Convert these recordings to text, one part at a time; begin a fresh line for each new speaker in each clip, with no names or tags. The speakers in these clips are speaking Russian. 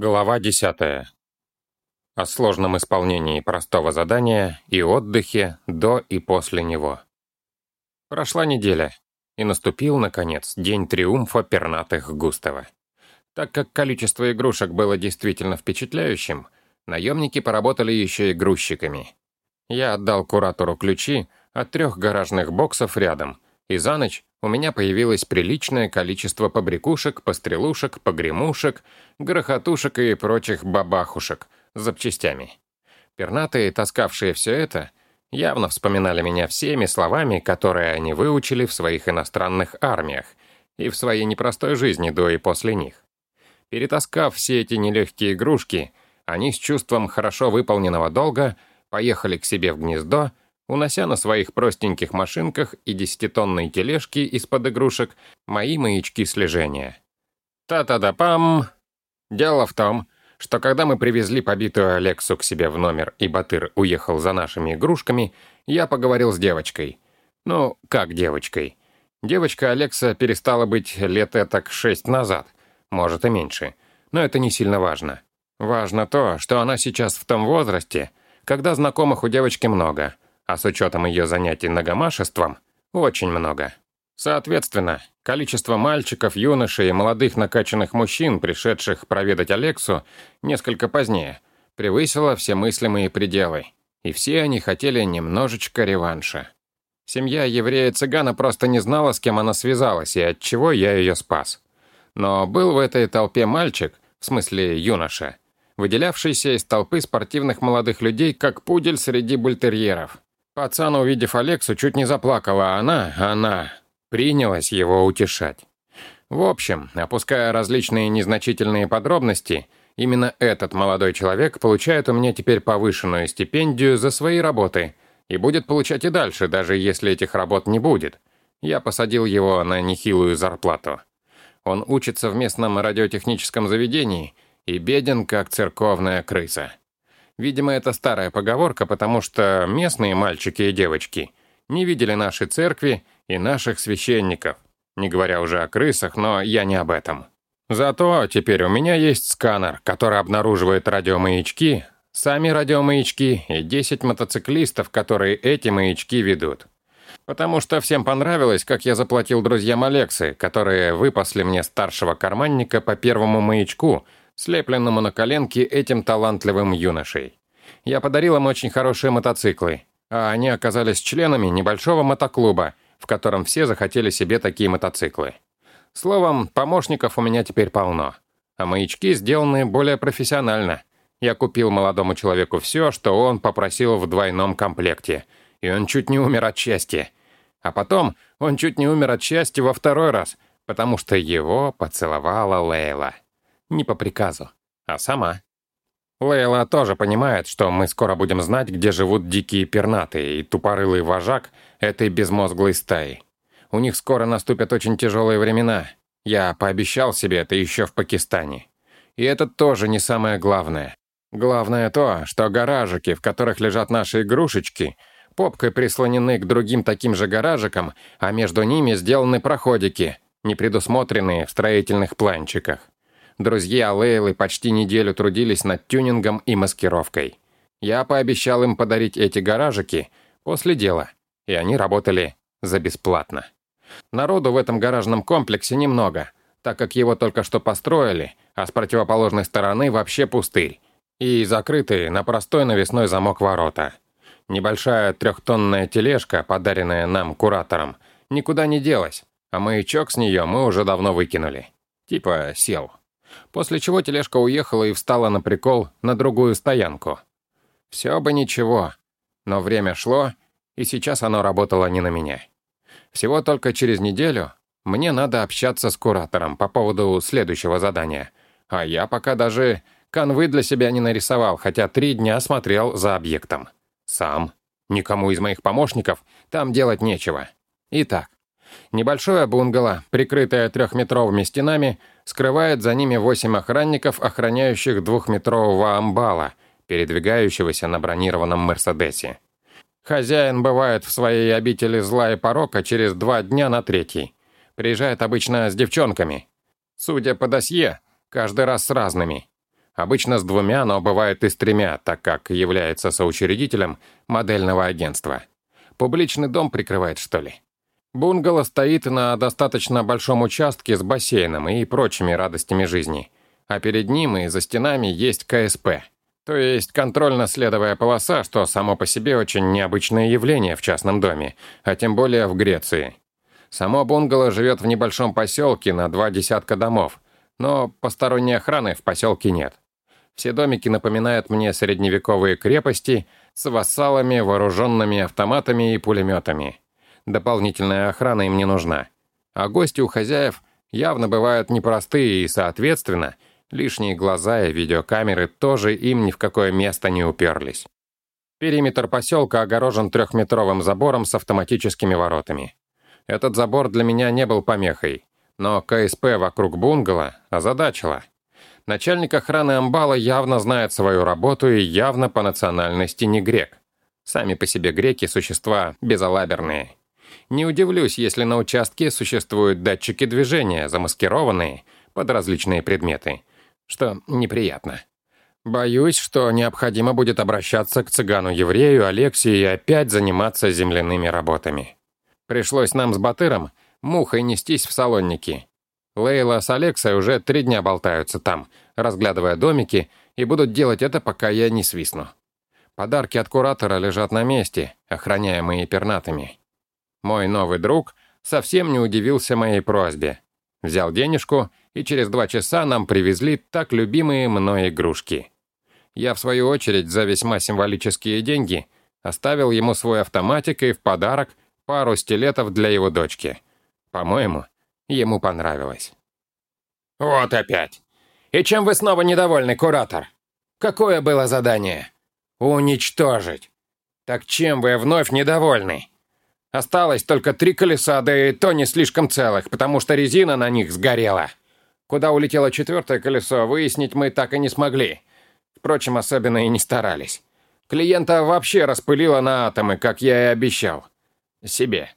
Глава 10. О сложном исполнении простого задания и отдыхе до и после него. Прошла неделя, и наступил, наконец, день триумфа пернатых Густава. Так как количество игрушек было действительно впечатляющим, наемники поработали еще и грузчиками. Я отдал куратору ключи от трех гаражных боксов рядом, и за ночь у меня появилось приличное количество побрякушек, пострелушек, погремушек, грохотушек и прочих бабахушек с запчастями. Пернатые, таскавшие все это, явно вспоминали меня всеми словами, которые они выучили в своих иностранных армиях и в своей непростой жизни до и после них. Перетаскав все эти нелегкие игрушки, они с чувством хорошо выполненного долга поехали к себе в гнездо унося на своих простеньких машинках и десятитонной тележке из-под игрушек мои маячки слежения. Та-та-да-пам! Дело в том, что когда мы привезли побитую Алексу к себе в номер, и Батыр уехал за нашими игрушками, я поговорил с девочкой. Ну, как девочкой? Девочка Алекса перестала быть лет так шесть назад, может и меньше. Но это не сильно важно. Важно то, что она сейчас в том возрасте, когда знакомых у девочки много — а с учетом ее занятий ногомашеством, очень много. Соответственно, количество мальчиков, юношей и молодых накачанных мужчин, пришедших проведать Алексу несколько позднее, превысило все мыслимые пределы, и все они хотели немножечко реванша. Семья еврея-цыгана просто не знала, с кем она связалась и от чего я ее спас. Но был в этой толпе мальчик, в смысле юноша, выделявшийся из толпы спортивных молодых людей, как пудель среди бультерьеров. Пацан, увидев Алексу, чуть не заплакала, а она, она, принялась его утешать. В общем, опуская различные незначительные подробности, именно этот молодой человек получает у меня теперь повышенную стипендию за свои работы и будет получать и дальше, даже если этих работ не будет. Я посадил его на нехилую зарплату. Он учится в местном радиотехническом заведении и беден, как церковная крыса. Видимо, это старая поговорка, потому что местные мальчики и девочки не видели нашей церкви и наших священников, не говоря уже о крысах, но я не об этом. Зато теперь у меня есть сканер, который обнаруживает радиомаячки, сами радиомаячки и 10 мотоциклистов, которые эти маячки ведут. Потому что всем понравилось, как я заплатил друзьям Алексы, которые выпасли мне старшего карманника по первому маячку — слепленному на коленке этим талантливым юношей. Я подарил им очень хорошие мотоциклы, а они оказались членами небольшого мотоклуба, в котором все захотели себе такие мотоциклы. Словом, помощников у меня теперь полно, а маячки сделаны более профессионально. Я купил молодому человеку все, что он попросил в двойном комплекте, и он чуть не умер от счастья. А потом он чуть не умер от счастья во второй раз, потому что его поцеловала Лейла. Не по приказу, а сама. Лейла тоже понимает, что мы скоро будем знать, где живут дикие пернатые и тупорылый вожак этой безмозглой стаи. У них скоро наступят очень тяжелые времена. Я пообещал себе это еще в Пакистане. И это тоже не самое главное. Главное то, что гаражики, в которых лежат наши игрушечки, попкой прислонены к другим таким же гаражикам, а между ними сделаны проходики, не предусмотренные в строительных планчиках. Друзья Лейлы почти неделю трудились над тюнингом и маскировкой. Я пообещал им подарить эти гаражики после дела, и они работали за бесплатно. Народу в этом гаражном комплексе немного, так как его только что построили, а с противоположной стороны вообще пустырь, и закрытые на простой навесной замок ворота. Небольшая трехтонная тележка, подаренная нам куратором, никуда не делась, а маячок с нее мы уже давно выкинули. Типа сел. После чего тележка уехала и встала на прикол на другую стоянку. Все бы ничего, но время шло, и сейчас оно работало не на меня. Всего только через неделю мне надо общаться с куратором по поводу следующего задания, а я пока даже канвы для себя не нарисовал, хотя три дня смотрел за объектом. Сам. Никому из моих помощников там делать нечего. Итак, Небольшое бунгало, прикрытое трехметровыми стенами, скрывает за ними восемь охранников, охраняющих двухметрового амбала, передвигающегося на бронированном «Мерседесе». Хозяин бывает в своей обители зла и порока через два дня на третий. Приезжает обычно с девчонками. Судя по досье, каждый раз с разными. Обычно с двумя, но бывает и с тремя, так как является соучредителем модельного агентства. Публичный дом прикрывает, что ли? Бунгало стоит на достаточно большом участке с бассейном и прочими радостями жизни. А перед ним и за стенами есть КСП. То есть контрольно-следовая полоса, что само по себе очень необычное явление в частном доме, а тем более в Греции. Само бунгало живет в небольшом поселке на два десятка домов, но посторонней охраны в поселке нет. Все домики напоминают мне средневековые крепости с вассалами, вооруженными автоматами и пулеметами. Дополнительная охрана им не нужна. А гости у хозяев явно бывают непростые и, соответственно, лишние глаза и видеокамеры тоже им ни в какое место не уперлись. Периметр поселка огорожен трехметровым забором с автоматическими воротами. Этот забор для меня не был помехой, но КСП вокруг бунгало озадачило. Начальник охраны Амбала явно знает свою работу и явно по национальности не грек. Сами по себе греки – существа безалаберные. Не удивлюсь, если на участке существуют датчики движения, замаскированные под различные предметы, что неприятно. Боюсь, что необходимо будет обращаться к цыгану-еврею Алексию и опять заниматься земляными работами. Пришлось нам с Батыром мухой нестись в салонники. Лейла с Алексой уже три дня болтаются там, разглядывая домики, и будут делать это, пока я не свистну. Подарки от куратора лежат на месте, охраняемые пернатыми. Мой новый друг совсем не удивился моей просьбе. Взял денежку, и через два часа нам привезли так любимые мной игрушки. Я, в свою очередь, за весьма символические деньги оставил ему свой автоматик и в подарок пару стилетов для его дочки. По-моему, ему понравилось.
«Вот опять! И чем вы снова недовольны, куратор? Какое было задание? Уничтожить! Так чем вы вновь недовольны?» Осталось только три колеса, да и то не слишком целых, потому что резина на них сгорела. Куда улетело четвертое колесо, выяснить мы так и не смогли. Впрочем, особенно и не старались. Клиента вообще распылило на атомы, как я и обещал. Себе.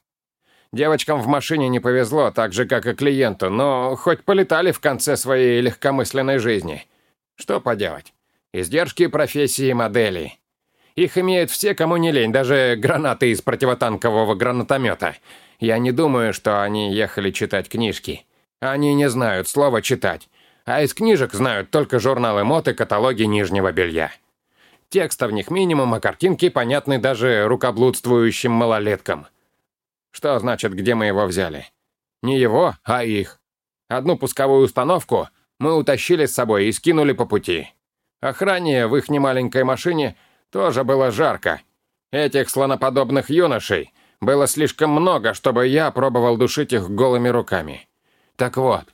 Девочкам в машине не повезло, так же, как и клиенту, но хоть полетали в конце своей легкомысленной жизни. Что поделать? Издержки профессии моделей. Их имеют все, кому не лень, даже гранаты из противотанкового гранатомета. Я не думаю, что они ехали читать книжки. Они не знают слова «читать», а из книжек знают только журналы мод и каталоги нижнего белья. Текста в них минимум, а картинки понятны даже рукоблудствующим малолеткам. Что значит, где мы его взяли? Не его, а их. Одну пусковую установку мы утащили с собой и скинули по пути. Охране в их немаленькой машине – тоже было жарко. Этих слоноподобных юношей было слишком много, чтобы я пробовал душить их голыми руками. Так вот,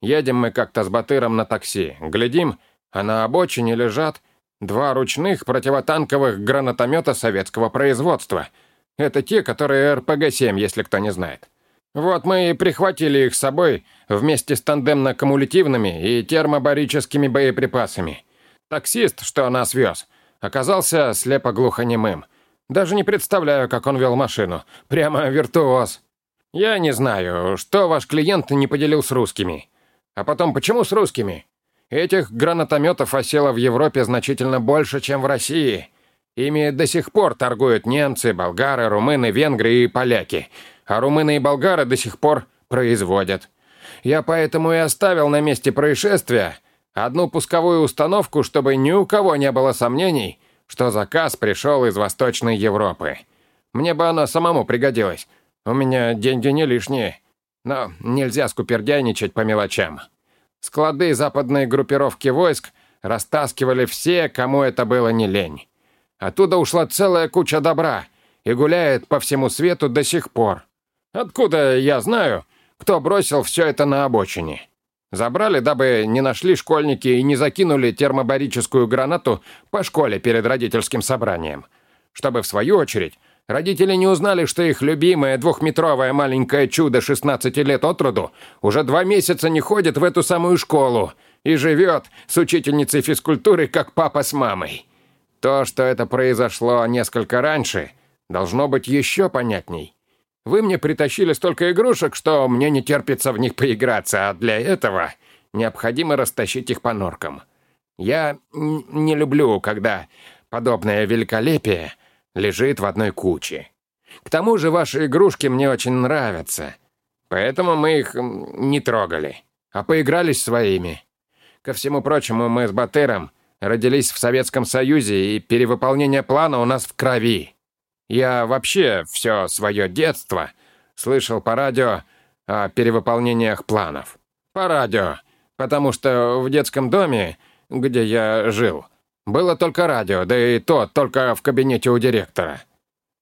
едем мы как-то с Батыром на такси, глядим, а на обочине лежат два ручных противотанковых гранатомета советского производства. Это те, которые РПГ-7, если кто не знает. Вот мы и прихватили их с собой вместе с тандемно-кумулятивными и термобарическими боеприпасами. Таксист, что нас вез, оказался слепо-глухонемым. Даже не представляю, как он вел машину. Прямо виртуоз. Я не знаю, что ваш клиент не поделил с русскими. А потом, почему с русскими? Этих гранатометов осело в Европе значительно больше, чем в России. Ими до сих пор торгуют немцы, болгары, румыны, венгры и поляки. А румыны и болгары до сих пор производят. Я поэтому и оставил на месте происшествия Одну пусковую установку, чтобы ни у кого не было сомнений, что заказ пришел из Восточной Европы. Мне бы она самому пригодилась. У меня деньги не лишние. Но нельзя скупердяйничать по мелочам. Склады западной группировки войск растаскивали все, кому это было не лень. Оттуда ушла целая куча добра и гуляет по всему свету до сих пор. Откуда я знаю, кто бросил все это на обочине? Забрали, дабы не нашли школьники и не закинули термобарическую гранату по школе перед родительским собранием. Чтобы, в свою очередь, родители не узнали, что их любимое двухметровое маленькое чудо 16 лет от роду уже два месяца не ходит в эту самую школу и живет с учительницей физкультуры, как папа с мамой. То, что это произошло несколько раньше, должно быть еще понятней. Вы мне притащили столько игрушек, что мне не терпится в них поиграться, а для этого необходимо растащить их по норкам. Я не люблю, когда подобное великолепие лежит в одной куче. К тому же ваши игрушки мне очень нравятся, поэтому мы их не трогали, а поигрались своими. Ко всему прочему, мы с Батыром родились в Советском Союзе, и перевыполнение плана у нас в крови. Я вообще все свое детство слышал по радио о перевыполнениях планов. По радио, потому что в детском доме, где я жил, было только радио, да и то только в кабинете у директора.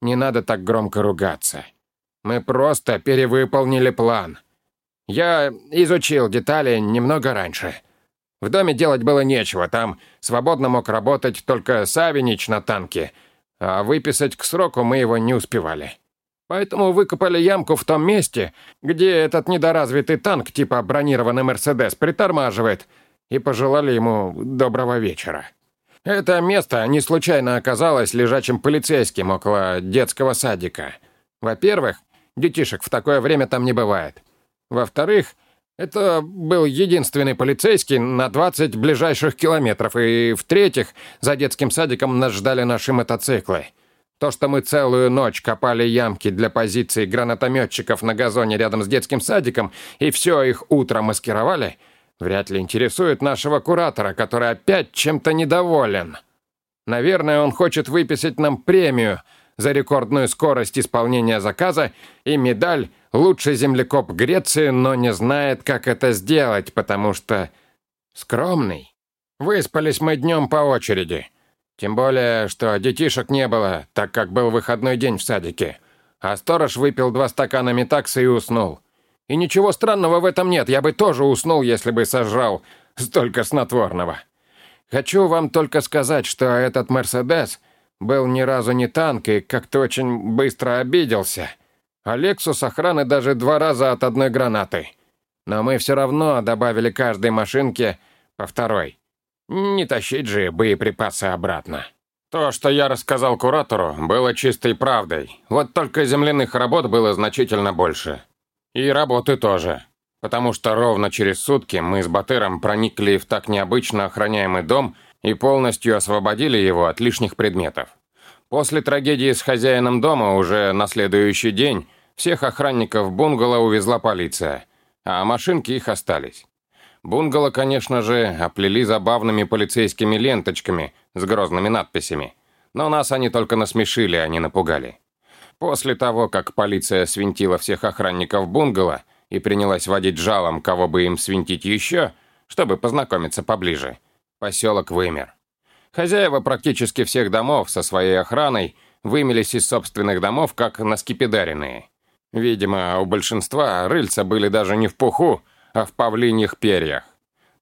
Не надо так громко ругаться. Мы просто перевыполнили план. Я изучил детали немного раньше. В доме делать было нечего, там свободно мог работать только Савинич на танке, а выписать к сроку мы его не успевали. Поэтому выкопали ямку в том месте, где этот недоразвитый танк типа бронированный «Мерседес» притормаживает, и пожелали ему доброго вечера. Это место не случайно оказалось лежачим полицейским около детского садика. Во-первых, детишек в такое время там не бывает. Во-вторых, это был единственный полицейский на 20 ближайших километров. И в-третьих, за детским садиком нас ждали наши мотоциклы. То, что мы целую ночь копали ямки для позиций гранатометчиков на газоне рядом с детским садиком и все их утро маскировали, вряд ли интересует нашего куратора, который опять чем-то недоволен. Наверное, он хочет выписать нам премию за рекордную скорость исполнения заказа и медаль «Лучший землекоп Греции», но не знает, как это сделать, потому что скромный. Выспались мы днем по очереди. Тем более, что детишек не было, так как был выходной день в садике. А сторож выпил два стакана метакса и уснул. И ничего странного в этом нет, я бы тоже уснул, если бы сожрал столько снотворного. Хочу вам только сказать, что этот «Мерседес» был ни разу не танк и как-то очень быстро обиделся. А «Лексус» охраны даже два раза от одной гранаты. Но мы все равно добавили каждой машинке по второй. Не тащить же боеприпасы обратно. То, что я рассказал куратору, было чистой правдой. Вот только земляных работ было значительно больше. И работы тоже. Потому что ровно через сутки мы с Батыром проникли в так необычно охраняемый дом и полностью освободили его от лишних предметов. После трагедии с хозяином дома уже на следующий день всех охранников бунгало увезла полиция, а машинки их остались. Бунгало, конечно же, оплели забавными полицейскими ленточками с грозными надписями, но нас они только насмешили, а не напугали. После того, как полиция свинтила всех охранников бунгало и принялась водить жалом, кого бы им свинтить еще, чтобы познакомиться поближе, поселок вымер. Хозяева практически всех домов со своей охраной вымелись из собственных домов, как наскипидаренные. Видимо, у большинства рыльца были даже не в пуху, а в павлиньих перьях.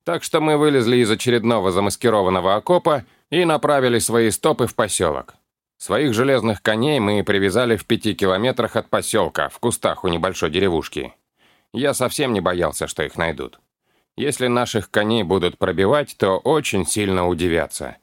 Так что мы вылезли из очередного замаскированного окопа и направили свои стопы в поселок. Своих железных коней мы привязали в пяти километрах от поселка, в кустах у небольшой деревушки. Я совсем не боялся, что их найдут. Если наших коней будут пробивать, то очень сильно удивятся.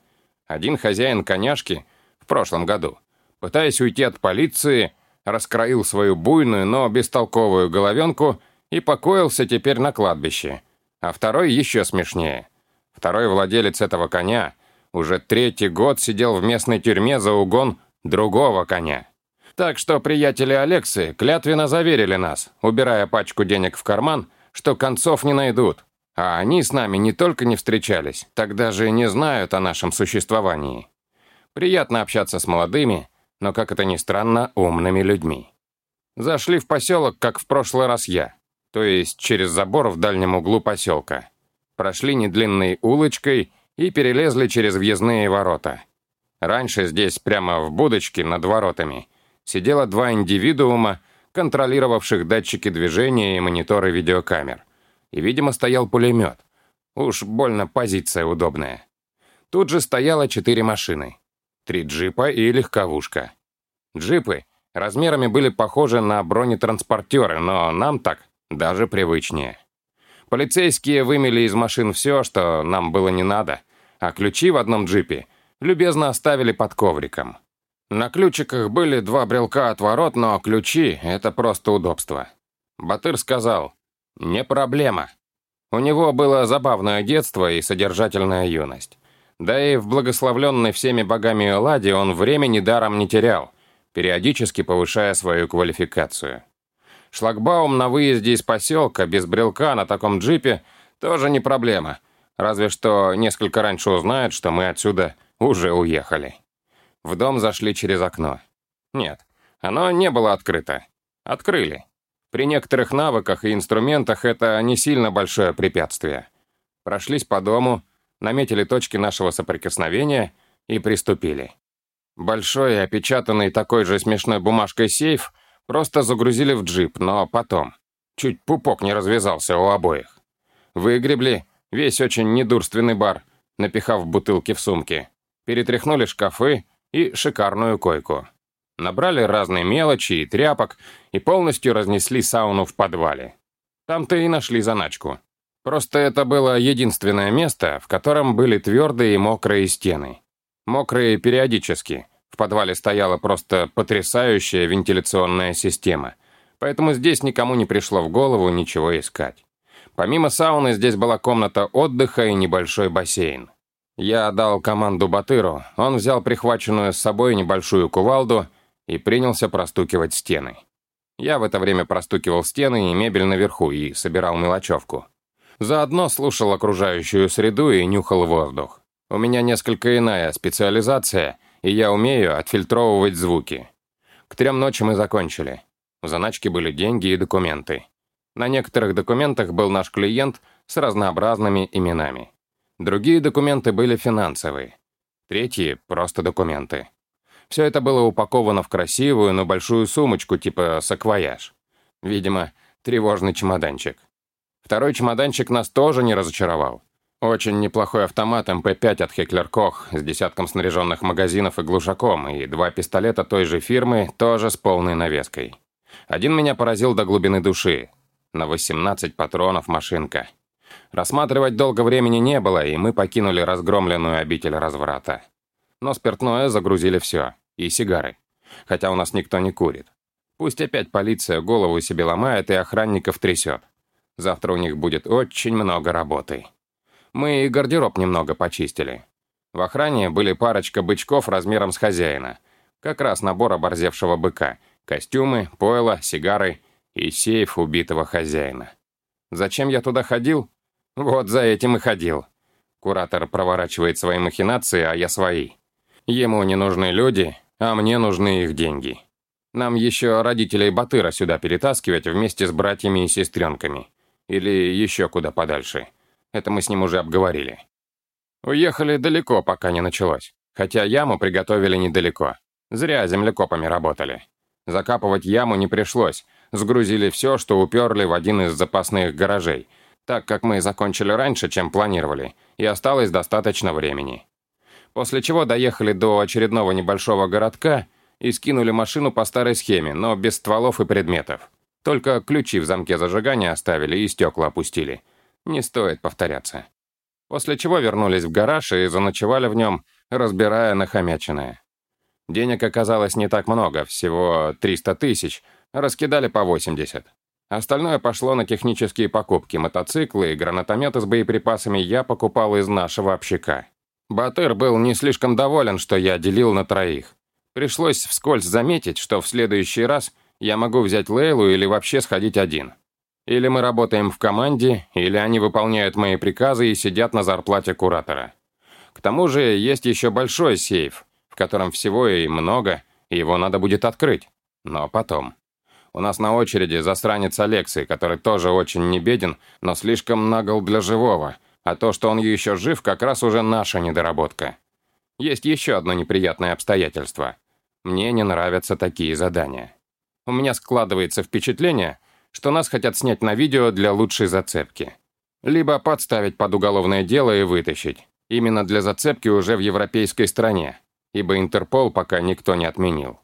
Один хозяин коняшки в прошлом году, пытаясь уйти от полиции, раскроил свою буйную, но бестолковую головенку и покоился теперь на кладбище. А второй еще смешнее. Второй владелец этого коня уже третий год сидел в местной тюрьме за угон другого коня. Так что приятели Алексы клятвенно заверили нас, убирая пачку денег в карман, что концов не найдут. А они с нами не только не встречались, так даже и не знают о нашем существовании. Приятно общаться с молодыми, но, как это ни странно, умными людьми. Зашли в поселок, как в прошлый раз я то есть через забор в дальнем углу поселка. Прошли недлинной улочкой и перелезли через въездные ворота. Раньше здесь, прямо в будочке над воротами, сидело два индивидуума, контролировавших датчики движения и мониторы видеокамер. И, видимо, стоял пулемет. Уж больно позиция удобная. Тут же стояло четыре машины. Три джипа и легковушка. Джипы размерами были похожи на бронетранспортеры, но нам так даже привычнее. Полицейские вымели из машин все, что нам было не надо, а ключи в одном джипе любезно оставили под ковриком. На ключиках были два брелка от ворот, но ключи — это просто удобство. Батыр сказал, «Не проблема». У него было забавное детство и содержательная юность.
Да и в благословленной всеми богами Элладе он времени даром не терял, периодически повышая свою квалификацию. Шлагбаум на выезде из поселка без брелка на таком джипе тоже не проблема, разве что несколько раньше узнают, что мы отсюда уже уехали. В дом зашли через окно. Нет, оно не было открыто. Открыли. При некоторых навыках и инструментах это не сильно большое препятствие. Прошлись по дому, наметили точки нашего соприкосновения и приступили. Большой, опечатанный такой же смешной бумажкой сейф просто загрузили в джип, но потом. Чуть пупок не развязался у обоих. Выгребли весь очень недурственный бар, напихав бутылки в сумки. Перетряхнули шкафы и шикарную койку. Набрали разные мелочи и тряпок и полностью разнесли сауну в подвале. Там-то и нашли заначку. Просто это было единственное место, в котором были твердые и мокрые стены. Мокрые периодически. В подвале стояла просто потрясающая вентиляционная система. Поэтому здесь никому не пришло в голову ничего искать. Помимо сауны здесь была комната отдыха и небольшой бассейн. Я дал команду Батыру, он взял прихваченную с собой небольшую кувалду и принялся простукивать стены. Я в это время простукивал стены и мебель наверху и собирал мелочевку. Заодно слушал окружающую среду и нюхал воздух. У меня несколько иная специализация, и я умею отфильтровывать звуки. К трем ночи мы закончили. В заначке были деньги и документы. На некоторых документах был наш клиент с разнообразными именами. Другие документы были финансовые. Третьи — просто документы. Все это было упаковано в красивую, но большую сумочку типа саквояж. Видимо, тревожный чемоданчик. Второй чемоданчик нас тоже не разочаровал. Очень неплохой автомат МП-5 от Хеклер Кох с десятком снаряженных магазинов и глушаком, и два пистолета той же фирмы, тоже с полной навеской. Один меня поразил до глубины души. На 18 патронов машинка. Рассматривать долго времени не было, и мы покинули разгромленную обитель разврата. Но спиртное загрузили все. И сигары. Хотя у нас никто не курит. Пусть опять полиция голову себе ломает и охранников трясет. Завтра у них будет очень много работы. Мы и гардероб немного почистили. В охране были парочка бычков размером с хозяина. Как раз набор оборзевшего быка. Костюмы, пойло, сигары и сейф убитого хозяина. Зачем я туда ходил? Вот за этим и ходил. Куратор проворачивает свои махинации, а я свои. Ему не нужны люди, а мне нужны их деньги. Нам еще родителей Батыра сюда перетаскивать вместе с братьями и сестренками. Или еще куда подальше. Это мы с ним уже обговорили. Уехали далеко, пока не началось. Хотя яму приготовили недалеко. Зря землекопами работали. Закапывать яму не пришлось. Сгрузили все, что уперли в один из запасных гаражей, так как мы закончили раньше, чем планировали, и осталось достаточно времени. После чего доехали до очередного небольшого городка и скинули машину по старой схеме, но без стволов и предметов. Только ключи в замке зажигания оставили и стекла опустили. Не стоит повторяться. После чего вернулись в гараж и заночевали в нем, разбирая нахомяченное. Денег оказалось не так много, всего 300 тысяч, раскидали по 80. Остальное пошло на технические покупки, мотоциклы и гранатометы с боеприпасами я покупал из нашего общака. Батыр был не слишком доволен, что я делил на троих. Пришлось вскользь заметить, что в следующий раз я могу взять Лейлу или вообще сходить один. Или мы работаем в команде, или они выполняют мои приказы и сидят на зарплате куратора. К тому же есть еще большой сейф, в котором всего и много, и его надо будет открыть. Но потом. У нас на очереди засранец Алексей, который тоже очень не беден, но слишком нагл для живого, а то, что он еще жив, как раз уже наша недоработка. Есть еще одно неприятное обстоятельство. Мне не нравятся такие задания. У меня складывается впечатление, что нас хотят снять на видео для лучшей зацепки. Либо подставить под уголовное дело и вытащить. Именно для зацепки уже в европейской стране, ибо Интерпол пока никто не отменил.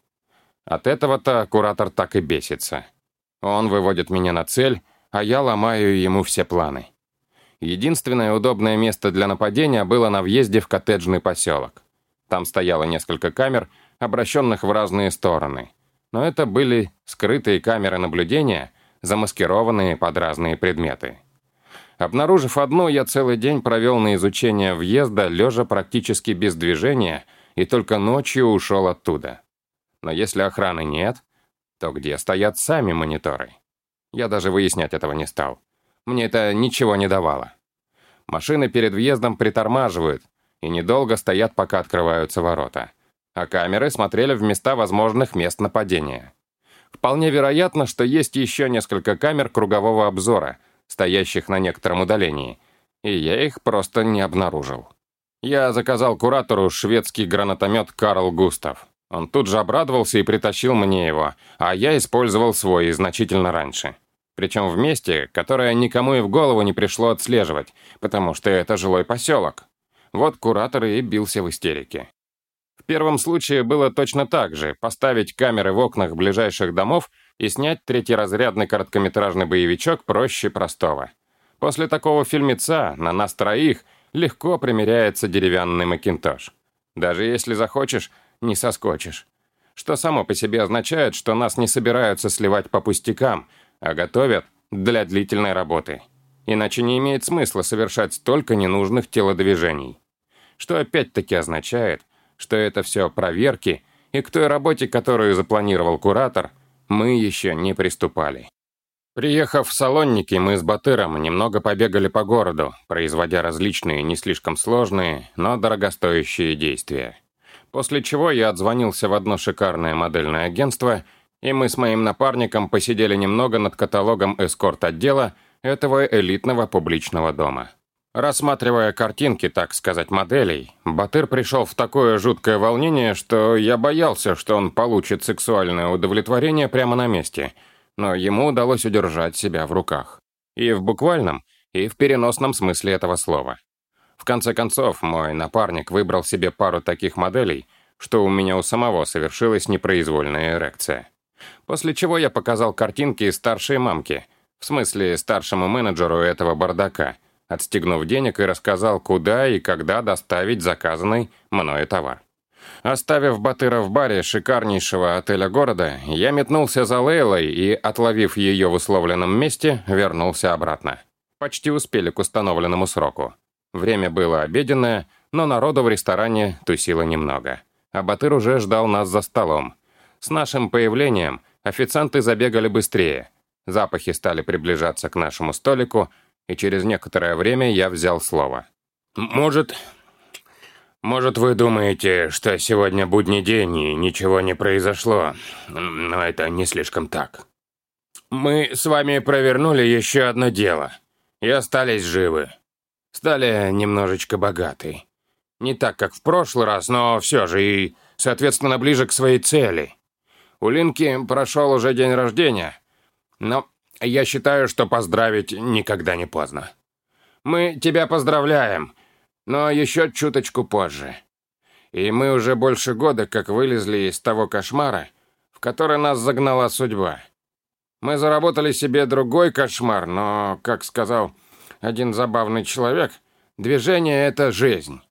От этого-то куратор так и бесится. Он выводит меня на цель, а я ломаю ему все планы. Единственное удобное место для нападения было на въезде в коттеджный поселок. Там стояло несколько камер, обращенных в разные стороны. Но это были скрытые камеры наблюдения, замаскированные под разные предметы. Обнаружив одну, я целый день провел на изучение въезда, лежа практически без движения, и только ночью ушел оттуда. Но если охраны нет, то где стоят сами мониторы? Я даже выяснять этого не стал. Мне это ничего не давало. Машины перед въездом притормаживают и недолго стоят, пока открываются ворота. А камеры смотрели в места возможных мест нападения. Вполне вероятно, что есть еще несколько камер кругового обзора — стоящих на некотором удалении, и я их просто не обнаружил. Я заказал куратору шведский гранатомет «Карл Густав». Он тут же обрадовался и притащил мне его, а я использовал свой значительно раньше. Причем в месте, которое никому и в голову не пришло отслеживать, потому что это жилой поселок. Вот куратор и бился в истерике. В первом случае было точно так же. Поставить камеры в окнах ближайших домов и снять третьеразрядный короткометражный боевичок проще простого. После такого фильмеца на нас троих легко примеряется деревянный макинтош. Даже если захочешь, не соскочишь. Что само по себе означает, что нас не собираются сливать по пустякам, а готовят для длительной работы. Иначе не имеет смысла совершать столько ненужных телодвижений. Что опять-таки означает, что это все проверки, и к той работе, которую запланировал куратор, мы еще не приступали. Приехав в Салонники, мы с Батыром немного побегали по городу, производя различные не слишком сложные, но дорогостоящие действия. После чего я отзвонился в одно шикарное модельное агентство, и мы с моим напарником посидели немного над каталогом эскорт-отдела этого элитного публичного дома. Рассматривая картинки, так сказать, моделей, Батыр пришел в такое жуткое волнение, что я боялся, что он получит сексуальное удовлетворение прямо на месте, но ему удалось удержать себя в руках. И в буквальном, и в переносном смысле этого слова. В конце концов, мой напарник выбрал себе пару таких моделей, что у меня у самого совершилась непроизвольная эрекция. После чего я показал картинки старшей мамки, в смысле старшему менеджеру этого бардака – отстегнув денег и рассказал, куда и когда доставить заказанный мною товар. Оставив Батыра в баре шикарнейшего отеля города, я метнулся за Лейлой и, отловив ее в условленном месте, вернулся обратно. Почти успели к установленному сроку. Время было обеденное, но народу в ресторане тусило немного. А Батыр уже ждал нас за столом. С нашим появлением официанты забегали быстрее. Запахи стали приближаться к нашему столику, и через некоторое время я взял слово. «Может, может, вы думаете, что сегодня будний день и ничего не произошло, но это не слишком так. Мы с вами провернули еще одно дело и остались живы. Стали немножечко богаты. Не так, как в прошлый раз, но все же и, соответственно, ближе к своей цели. У Линки прошел уже день рождения, но я считаю, что поздравить никогда не поздно. Мы тебя поздравляем, но еще чуточку позже. И мы уже больше года как вылезли из того кошмара, в который нас загнала судьба. Мы заработали себе другой кошмар, но, как сказал один забавный человек, движение — это жизнь.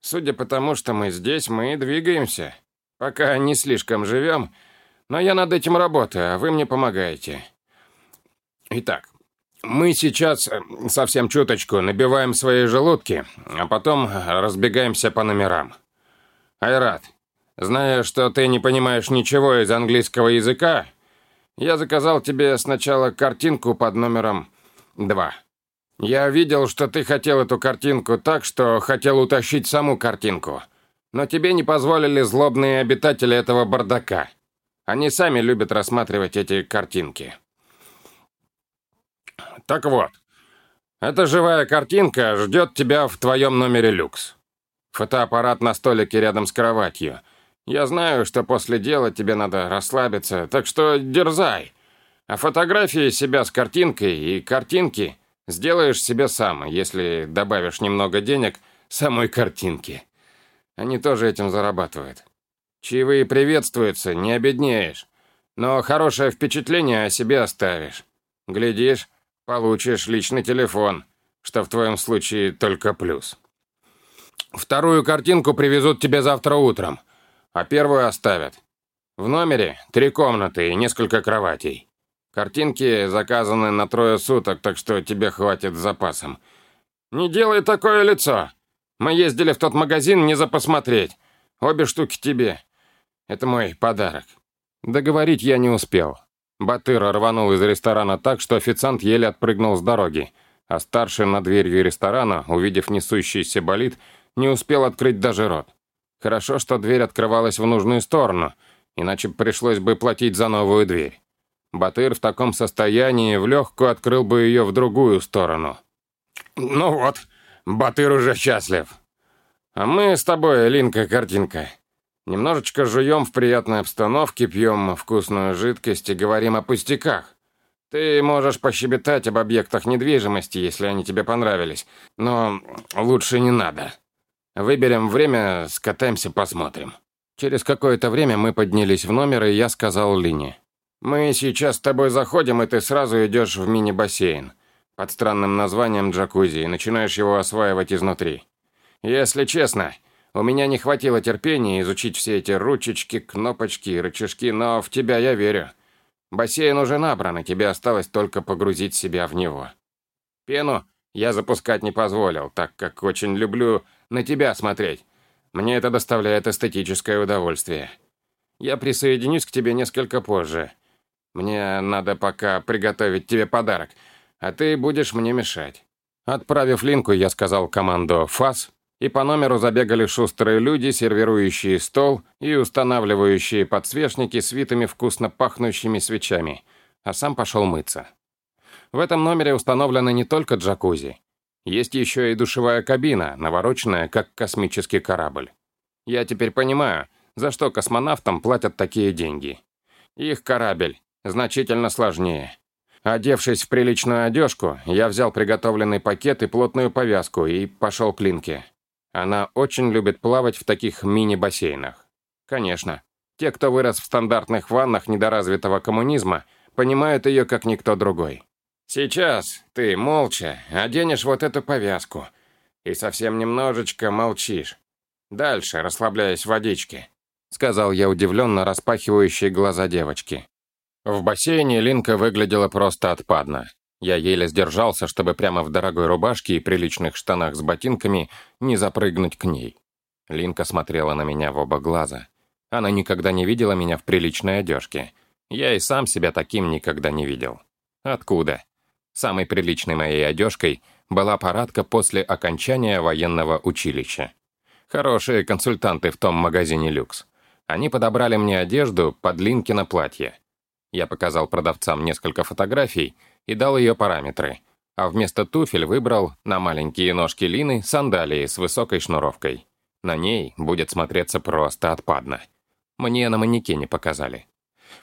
Судя по тому, что мы здесь, мы двигаемся. Пока не слишком живем, но я над этим работаю, а вы мне помогаете. Итак, мы сейчас э, совсем чуточку набиваем свои желудки, а потом разбегаемся по номерам. Айрат, зная, что ты не понимаешь ничего из английского языка, я заказал тебе сначала картинку под номером 2. Я видел, что ты хотел эту картинку так, что хотел утащить саму картинку. Но тебе не позволили злобные обитатели этого бардака. Они сами любят рассматривать эти картинки. Так вот, эта живая картинка ждет тебя в твоем номере люкс. Фотоаппарат на столике рядом с кроватью. Я знаю, что после дела тебе надо расслабиться, так что дерзай. А фотографии себя с картинкой и картинки сделаешь себе сам, если добавишь немного денег самой картинке. Они тоже этим зарабатывают. Чаевые приветствуются, не обеднеешь. Но хорошее впечатление о себе оставишь. Глядишь, Получишь личный телефон, что в твоем случае только плюс. Вторую картинку привезут тебе завтра утром, а первую оставят. В номере три комнаты и несколько кроватей.
Картинки заказаны на трое суток, так что тебе хватит с запасом. Не делай такое лицо. Мы ездили в тот магазин не за посмотреть. Обе штуки тебе. Это мой подарок». Договорить я не успел. Батыр рванул из ресторана так, что официант еле отпрыгнул с дороги, а старший над дверью ресторана, увидев несущийся болид, не успел открыть даже рот. Хорошо, что дверь открывалась в нужную сторону, иначе пришлось бы платить за новую дверь. Батыр в таком состоянии в легкую открыл бы ее в другую сторону. «Ну вот, Батыр уже счастлив. А мы с тобой, Линка-картинка, немножечко жуем в приятной обстановке, пьем вкусную жидкость и говорим о пустяках. Ты можешь пощебетать об объектах недвижимости, если они тебе понравились, но лучше не надо. Выберем время, скатаемся, посмотрим». Через какое-то время мы поднялись в номер, и я сказал Лине. «Мы сейчас с тобой заходим, и ты сразу идешь в мини-бассейн под странным названием джакузи и начинаешь его осваивать изнутри. Если честно, у меня не хватило терпения изучить все эти ручечки, кнопочки и рычажки, но в тебя я верю. Бассейн уже набран, и тебе осталось только погрузить себя в него. Пену я запускать не позволил, так как очень люблю на тебя смотреть. Мне это доставляет эстетическое удовольствие. Я присоединюсь к тебе несколько позже. Мне надо пока приготовить тебе подарок, а ты будешь мне мешать». Отправив линку, я сказал команду «ФАС», и по номеру забегали шустрые люди, сервирующие стол и устанавливающие подсвечники с витыми вкусно пахнущими свечами, а сам пошел мыться. В этом номере установлено не только джакузи. Есть еще и душевая кабина, навороченная, как космический корабль. Я теперь понимаю, за что космонавтам платят такие деньги. Их корабль значительно сложнее. Одевшись в приличную одежку, я взял приготовленный пакет и плотную повязку и пошел к Линке. Она очень любит плавать в таких мини-бассейнах. Конечно, те, кто вырос в стандартных ваннах недоразвитого коммунизма, понимают ее как никто другой. Сейчас ты молча оденешь вот эту повязку и совсем немножечко молчишь. Дальше расслабляясь в водичке», — сказал я удивленно распахивающей глаза девочки. В бассейне Линка выглядела просто отпадно. Я еле сдержался, чтобы прямо в дорогой рубашке и приличных штанах с ботинками не запрыгнуть к ней. Линка смотрела на меня в оба глаза. Она никогда не видела меня в приличной одежке. Я и сам себя таким никогда не видел. Откуда? Самой приличной моей одежкой была парадка после окончания военного училища. Хорошие консультанты в том магазине «Люкс». Они подобрали мне одежду под Линкино платье. Я показал продавцам несколько фотографий и дал ее параметры, а вместо туфель выбрал на маленькие ножки Лины сандалии с высокой шнуровкой. На ней будет смотреться просто отпадно. Мне на манекене показали.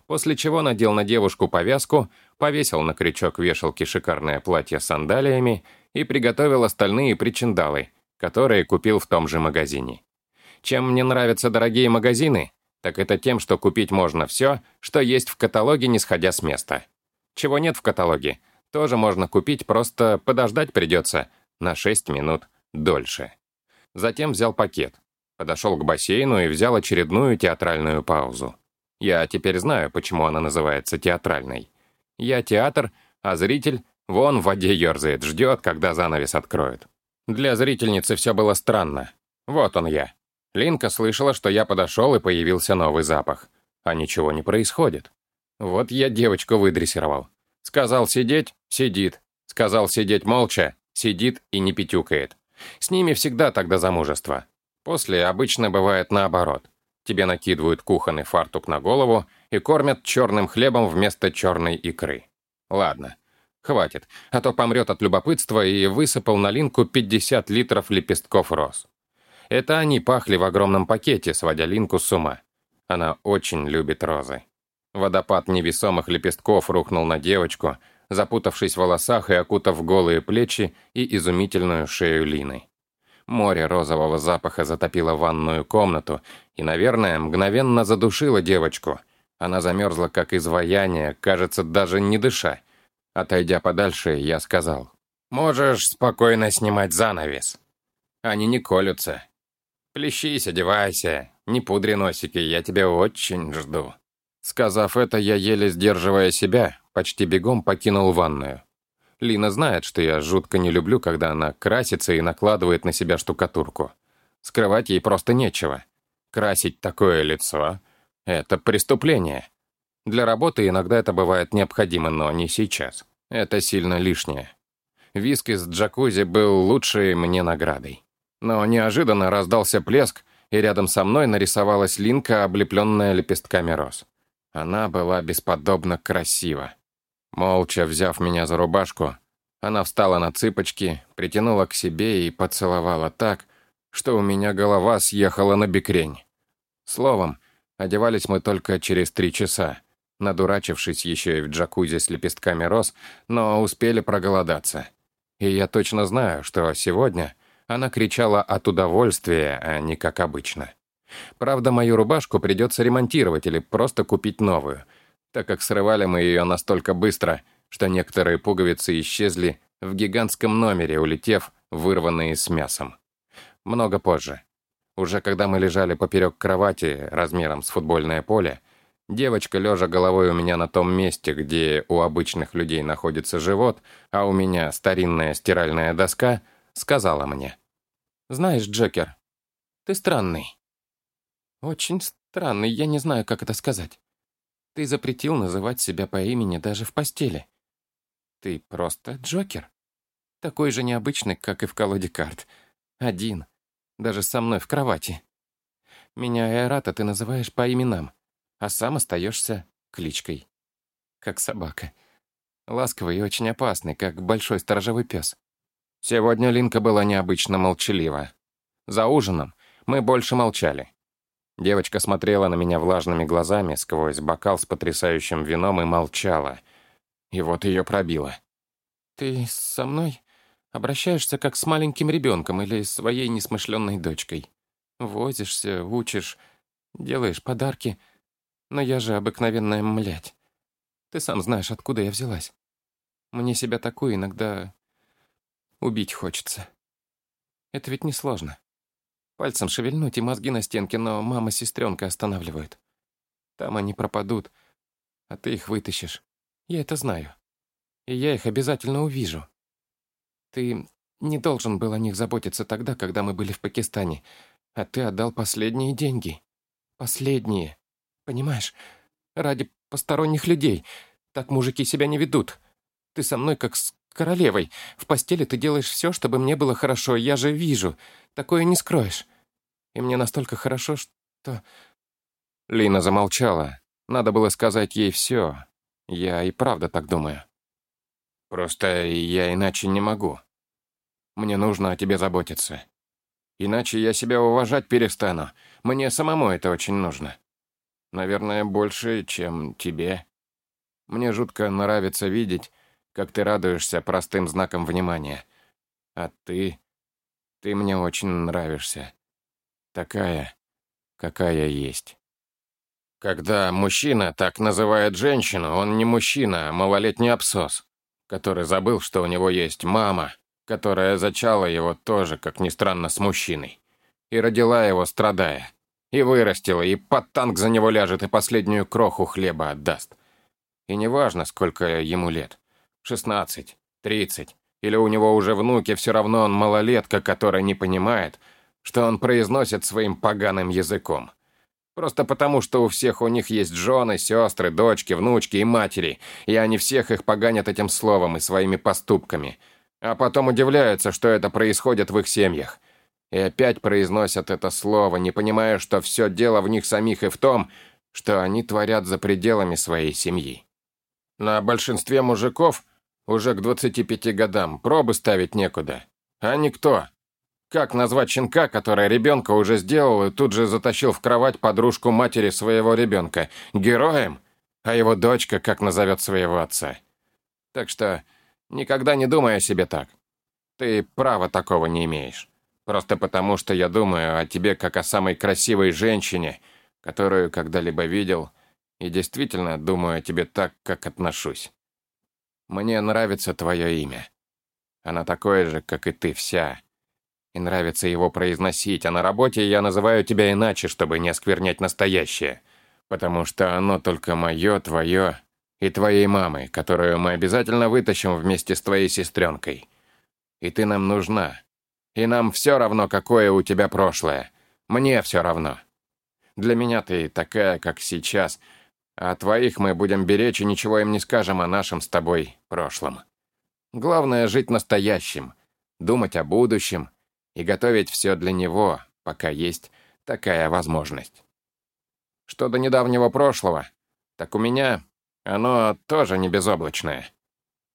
После чего надел на девушку повязку, повесил на крючок вешалки шикарное платье с сандалиями и приготовил остальные причиндалы, которые купил в том же магазине. Чем мне нравятся дорогие магазины, так это тем, что купить можно все, что есть в каталоге, не сходя с места. Чего нет в каталоге, тоже можно купить, просто подождать придется на 6 минут дольше. Затем взял пакет, подошел к бассейну и взял очередную театральную паузу. Я теперь знаю, почему она называется театральной. Я театр, а зритель вон в воде ерзает, ждет, когда занавес откроют. Для зрительницы все было странно. Вот он я. Линка слышала, что я подошел, и появился новый запах. А ничего не происходит. Вот я девочку выдрессировал. Сказал сидеть — сидит. Сказал сидеть молча — сидит и не пятюкает. С ними всегда тогда замужество. После обычно бывает наоборот. Тебе накидывают кухонный фартук на голову и кормят черным хлебом вместо черной икры. Ладно, хватит, а то помрет от любопытства и высыпал на линку 50 литров лепестков роз. Это они пахли в огромном пакете, сводя линку с ума. Она очень любит розы. Водопад невесомых лепестков рухнул на девочку, запутавшись в волосах и окутав голые плечи и изумительную шею Лины. Море розового запаха затопило ванную комнату и, наверное, мгновенно задушило девочку. Она замерзла, как изваяние, кажется, даже не дыша. Отойдя подальше, я сказал, «Можешь спокойно снимать занавес. Они не колются. Плещись, одевайся, не пудри носики, я тебя очень жду». Сказав это, я, еле сдерживая себя,
почти бегом покинул ванную. Лина знает, что я жутко не люблю, когда она красится и накладывает на себя штукатурку. Скрывать ей просто нечего. Красить такое лицо — это преступление. Для работы иногда это бывает необходимо, но не сейчас. Это сильно лишнее. Виски с джакузи был лучшей мне наградой. Но неожиданно раздался плеск, и рядом со мной нарисовалась Линка, облепленная лепестками роз. Она была бесподобно красива. Молча взяв меня за рубашку, она встала на цыпочки, притянула к себе и поцеловала так, что у меня голова съехала на бекрень. Словом, одевались мы только через три часа, надурачившись еще и в джакузи с лепестками роз, но успели проголодаться. И я точно знаю, что сегодня она кричала от удовольствия, а не как обычно. Правда, мою рубашку придется ремонтировать или просто купить новую, так как срывали мы ее настолько быстро, что некоторые пуговицы исчезли в гигантском номере, улетев, вырванные с мясом. Много позже. Уже когда мы лежали поперек кровати размером с футбольное поле, девочка, лежа головой у меня на том месте, где у обычных людей находится живот, а у меня старинная стиральная доска, сказала мне. «Знаешь, Джекер, ты странный. Очень странный, я не знаю, как это сказать. Ты запретил называть себя по имени даже в постели. Ты просто Джокер. Такой же необычный, как и в колоде карт. Один. Даже со мной в кровати. Меня Эората ты называешь по именам, а сам остаешься кличкой. Как собака. Ласковый и очень опасный, как большой сторожевой пес. Сегодня Линка была необычно молчалива. За ужином мы больше молчали. Девочка смотрела на меня влажными глазами сквозь бокал с потрясающим вином и молчала. И вот ее пробило. «Ты со мной обращаешься как с маленьким ребенком или своей несмышленной дочкой. Возишься, учишь, делаешь подарки. Но я же обыкновенная млядь. Ты сам знаешь, откуда я взялась. Мне себя такую иногда Убить хочется. Это ведь несложно. Пальцем шевельнуть и мозги на стенке, но мама с сестренкой останавливают. Там они пропадут, а ты их вытащишь. Я это знаю. И я их обязательно увижу. Ты не должен был о них заботиться тогда, когда мы были в Пакистане, а ты отдал последние деньги. Последние. Понимаешь? Ради посторонних людей. Так мужики себя не ведут. Ты со мной как с королевой. В постели ты делаешь все, чтобы мне было хорошо, я же вижу. Такое не скроешь. И мне настолько хорошо, что...» Лина замолчала. Надо было сказать ей все. Я и правда так думаю. «Просто я иначе не могу. Мне нужно о тебе заботиться. Иначе я себя уважать перестану. Мне самому это очень нужно. Наверное, больше, чем тебе. Мне жутко нравится видеть, как ты радуешься простым знаком внимания. А ты... Ты мне очень нравишься. Такая, какая есть. Когда мужчина так называет женщину, он не мужчина, а малолетний абсос, который забыл, что у него есть мама, которая зачала его тоже, как ни странно, с мужчиной. И родила его, страдая. И вырастила, и под танк за него ляжет, и последнюю кроху хлеба отдаст. И неважно, сколько ему лет. 16, 30. Или у него уже внуки, все равно он малолетка, который не понимает, что он произносит своим поганым языком. Просто потому, что у всех у них есть жены, сестры, дочки, внучки и матери, и они всех их поганят этим словом и своими поступками. А потом удивляются, что это происходит в их семьях. И опять произносят это слово, не понимая, что все дело в них самих и в том, что они творят за пределами своей семьи. На большинстве мужиков – уже к 25 годам, пробы ставить некуда. А никто. Как назвать щенка, который ребенка уже сделал и тут же затащил в кровать подружку матери своего ребенка? Героем? А его дочка как назовет своего отца? Так что никогда не думай о себе так. Ты права такого не имеешь. Просто потому, что я думаю о тебе как о самой красивой женщине, которую когда-либо видел, и действительно думаю о тебе так, как отношусь. Мне нравится твое имя. Она такое же, как и ты вся. И нравится его произносить, а на работе я называю тебя иначе, чтобы не осквернять настоящее. Потому что оно только мое, твое
И твоей мамы, которую мы обязательно вытащим вместе с твоей сестренкой. И ты нам нужна. И нам все равно, какое у тебя прошлое. Мне все равно. Для меня ты такая, как сейчас, а твоих мы будем беречь и ничего им не скажем о нашем с тобой прошлом. Главное — жить настоящим, думать о будущем и готовить все для него, пока есть такая возможность. Что до недавнего прошлого, так у меня оно тоже не безоблачное.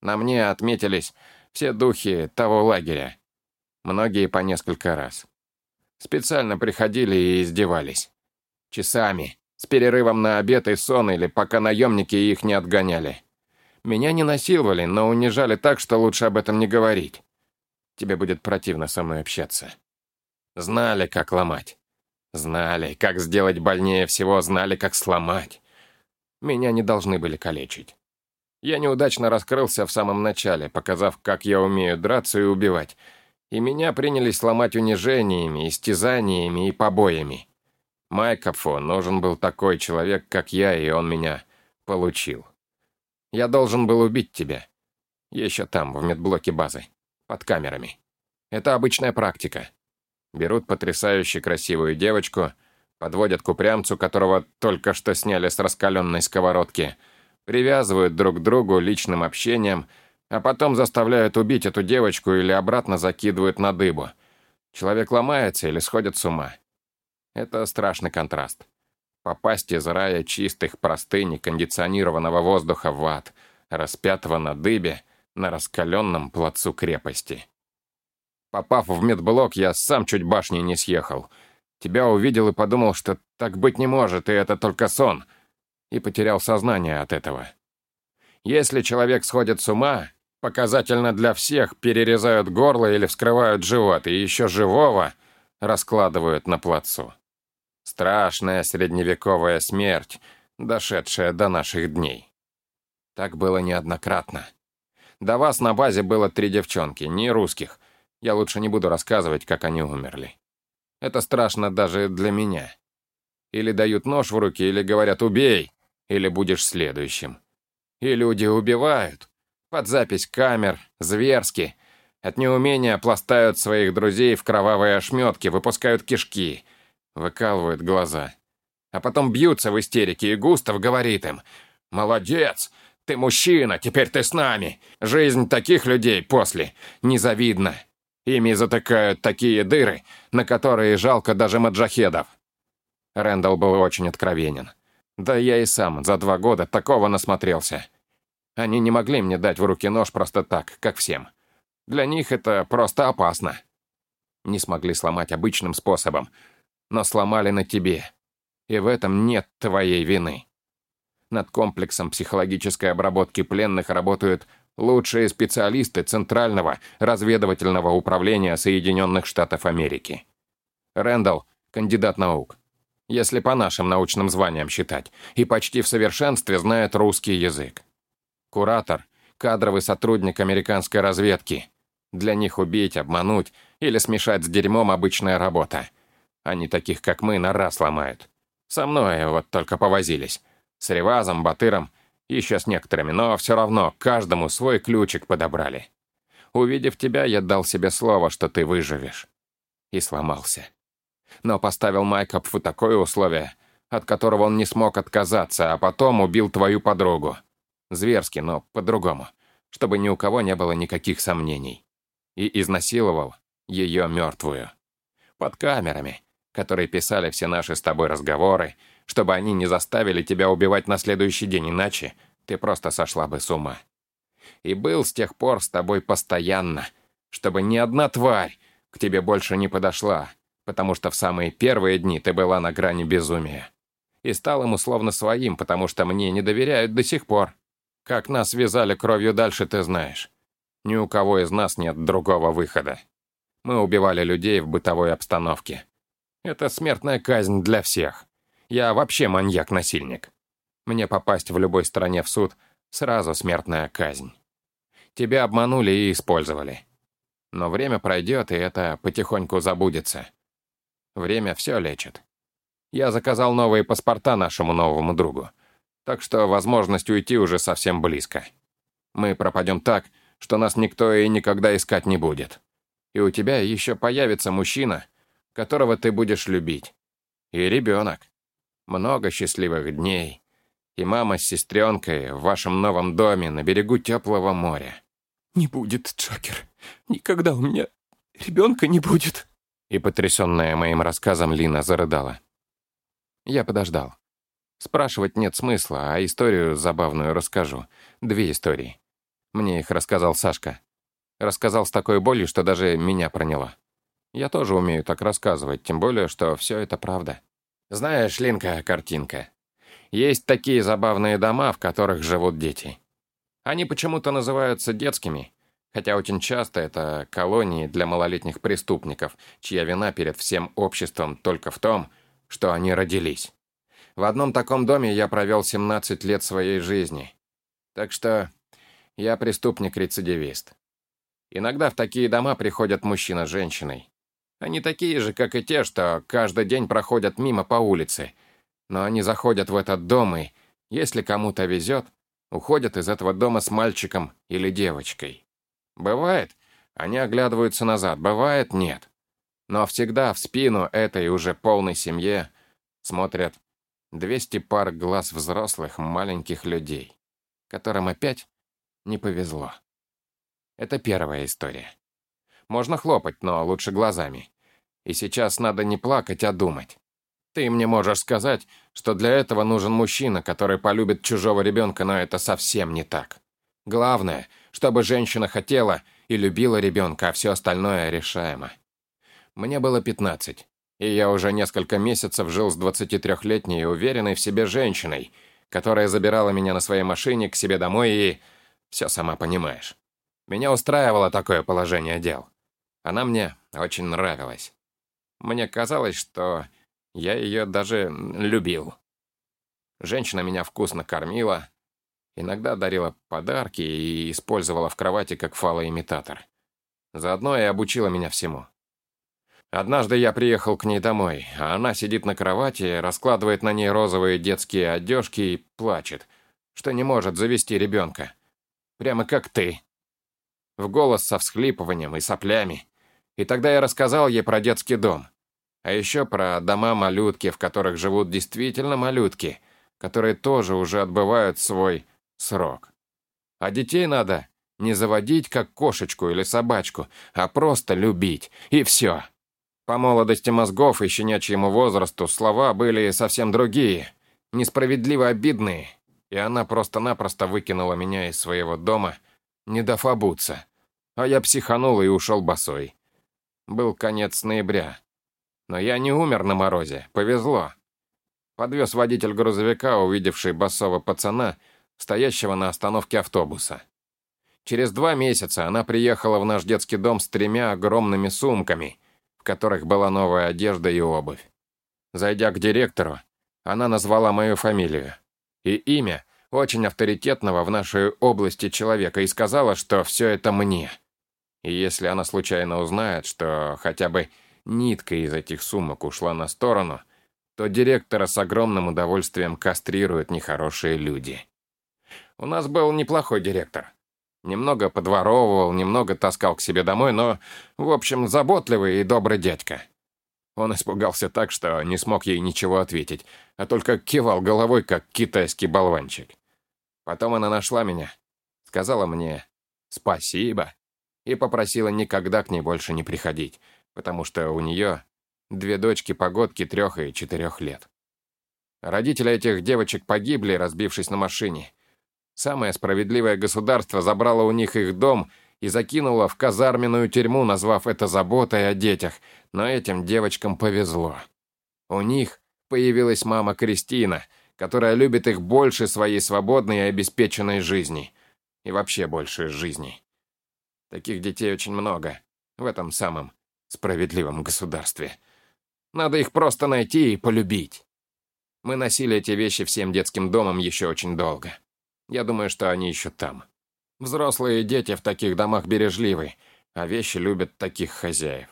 На мне отметились все духи того лагеря. Многие по несколько раз. Специально приходили и издевались. Часами, с перерывом на обед и сон, или пока наемники их не отгоняли. Меня не насиловали, но унижали так, что лучше об этом не говорить. Тебе будет противно со мной общаться. Знали, как ломать. Знали, как сделать больнее всего, знали, как сломать. Меня не должны были калечить. Я неудачно раскрылся в самом начале, показав, как я умею драться и убивать, и меня принялись ломать унижениями, истязаниями и побоями. Майкопфу нужен был такой человек, как я, и он меня получил. Я должен был убить тебя. Еще там, в медблоке базы, под камерами. Это обычная практика. Берут потрясающе красивую девочку, подводят к упрямцу, которого только что сняли с раскаленной сковородки, привязывают друг к другу личным общением, а потом заставляют убить эту девочку или обратно закидывают на дыбу. Человек ломается или сходит с ума. Это страшный контраст. Попасть из рая чистых простынь и кондиционированного воздуха в ад, распятого на дыбе, на раскаленном плацу крепости. Попав в медблок, я сам чуть башней не съехал. Тебя увидел и подумал, что так быть не может, и это только сон. И потерял сознание от этого. Если человек сходит с ума, показательно для всех перерезают горло или вскрывают живот, и еще живого раскладывают на плацу. Страшная средневековая смерть, дошедшая до наших дней. Так было неоднократно. До вас на базе было три девчонки, не русских — я лучше не буду рассказывать, как они умерли. Это страшно даже для меня. Или дают нож в руки, или говорят «убей», или будешь следующим. И люди убивают. Под запись камер, зверски. От неумения пластают своих друзей в кровавые ошметки, выпускают кишки, выкалывают глаза. А потом бьются в истерике, и Густав говорит им «Молодец! Ты мужчина, теперь ты с нами! Жизнь таких людей после незавидна!» Ими затыкают такие дыры, на которые жалко даже маджахедов. Рэндалл был очень откровенен. Да я и сам за два года такого насмотрелся. Они не могли мне дать в руки нож просто так, как всем. Для них это просто опасно. Не смогли сломать обычным способом, но сломали на тебе. И в этом нет твоей вины. Над комплексом психологической обработки пленных работают лучшие специалисты Центрального разведывательного управления Соединенных Штатов Америки. Рэндалл – кандидат наук, если по нашим научным званиям считать, и почти в совершенстве знает русский язык. Куратор – кадровый сотрудник американской разведки. Для них убить, обмануть или смешать с дерьмом обычная работа. Они таких, как мы, на раз ломают. Со мной вот только повозились. С Ревазом, Батыром – еще с некоторыми, но все равно каждому свой ключик подобрали. Увидев тебя, я дал себе слово, что ты выживешь. И сломался. Но поставил Майкопфу такое условие, от которого он не смог отказаться, а потом убил твою подругу. Зверски, но по-другому, чтобы ни у кого не было никаких сомнений. И изнасиловал ее мертвую. Под камерами, которые писали все наши с тобой разговоры, чтобы они не заставили тебя убивать на следующий день, иначе ты просто сошла бы с ума. И был с тех пор с тобой постоянно, чтобы ни одна тварь к тебе больше не подошла, потому что в самые первые дни ты была на грани безумия. И стал ему словно своим, потому что мне не доверяют до сих пор. Как нас связали кровью дальше, ты знаешь. Ни у кого из нас нет другого выхода. Мы убивали людей в бытовой обстановке. Это смертная казнь для всех. Я вообще маньяк-насильник. Мне попасть в любой стране в суд — сразу смертная казнь. Тебя обманули и использовали. Но время пройдет, и это потихоньку забудется. Время все лечит. Я заказал новые паспорта нашему новому другу.
Так что возможность уйти уже совсем близко. Мы пропадем так, что нас никто и никогда искать не будет. И у тебя еще появится мужчина, которого ты будешь любить. И ребенок. Много счастливых дней. И мама с сестренкой в вашем новом доме на берегу теплого моря.
«Не будет, Джокер. Никогда у меня ребенка не будет».
И потрясенная моим рассказом Лина зарыдала. Я подождал. Спрашивать нет смысла, а историю забавную расскажу. Две истории. Мне их рассказал Сашка. Рассказал с такой болью, что даже меня проняло. Я тоже умею так рассказывать, тем более, что все это правда. Знаешь, Линка, картинка. Есть такие забавные дома, в которых живут дети. Они почему-то называются детскими, хотя очень часто это колонии для малолетних преступников, чья вина перед всем обществом только в том, что они родились. В одном таком доме я провел 17 лет своей жизни. Так что я преступник-рецидивист. Иногда в такие дома приходят мужчина с женщиной. Они такие же, как и те, что каждый день проходят мимо по улице. Но они заходят в этот дом и, если кому-то везет, уходят из этого дома с мальчиком или девочкой. Бывает, они оглядываются назад, бывает, нет. Но всегда в спину этой уже полной семье смотрят 200 пар глаз взрослых маленьких людей, которым опять не повезло. Это первая история. Можно хлопать, но лучше глазами. И сейчас надо не плакать, а думать. Ты мне можешь сказать, что для этого нужен мужчина, который полюбит чужого ребенка, но это совсем не так. Главное, чтобы женщина хотела и любила ребенка, а все остальное решаемо. Мне было 15, и я уже несколько месяцев жил с 23-летней уверенной в себе женщиной, которая забирала меня на своей машине к себе домой и... Все сама понимаешь. Меня устраивало такое положение дел. Она мне очень нравилась. Мне казалось, что я ее даже любил. Женщина меня вкусно кормила, иногда дарила подарки и использовала в кровати как фалоимитатор. Заодно и обучила меня всему. Однажды я приехал к ней домой, а она сидит на кровати, раскладывает на ней розовые детские одежки и плачет, что не может завести ребенка. Прямо как ты. В голос со всхлипыванием и соплями. И тогда я рассказал ей про детский дом. А еще про дома-малютки, в которых живут действительно малютки, которые тоже уже отбывают свой срок. А детей надо не заводить как кошечку или собачку, а просто любить, и все. По молодости мозгов и щенячьему возрасту слова были совсем другие, несправедливо обидные, и она просто-напросто выкинула меня из своего дома, не дав обуться. А я психанул и ушел босой. Был конец ноября. Но я не умер на морозе, повезло. Подвез водитель грузовика, увидевший басового пацана, стоящего на остановке автобуса. Через два месяца она приехала в наш детский дом с тремя огромными сумками, в которых была новая одежда и обувь. Зайдя к директору, она назвала мою фамилию и имя очень авторитетного в нашей области человека и сказала, что все это мне. И если она случайно узнает, что хотя бы нитка из этих сумок ушла на сторону, то директора с огромным удовольствием кастрируют нехорошие люди. У нас был неплохой директор. Немного подворовывал, немного таскал к себе домой, но, в общем, заботливый и добрый дядька. Он испугался так, что не смог ей ничего ответить, а только кивал головой, как китайский болванчик. Потом она нашла меня, сказала мне «спасибо» и попросила никогда к ней больше не приходить, потому что у нее две дочки-погодки трех и четырех лет. Родители этих девочек погибли, разбившись на машине. Самое справедливое государство забрало у них их дом и закинуло в казарменную тюрьму, назвав это заботой о детях, но этим девочкам повезло. У них появилась мама Кристина, которая любит их больше своей свободной и обеспеченной жизни. И вообще больше жизни. Таких детей очень много в этом самом справедливом государстве. Надо их просто найти и полюбить. Мы носили эти вещи всем детским домом еще очень долго. Я думаю, что они еще там. Взрослые дети в таких домах бережливы, а вещи любят таких хозяев.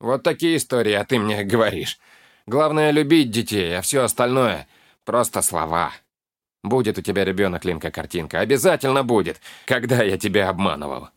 Вот такие истории, а ты мне говоришь. Главное — любить детей, а все остальное — просто слова.
Будет у тебя ребенок, Линка-картинка. Обязательно будет, когда я тебя обманывал.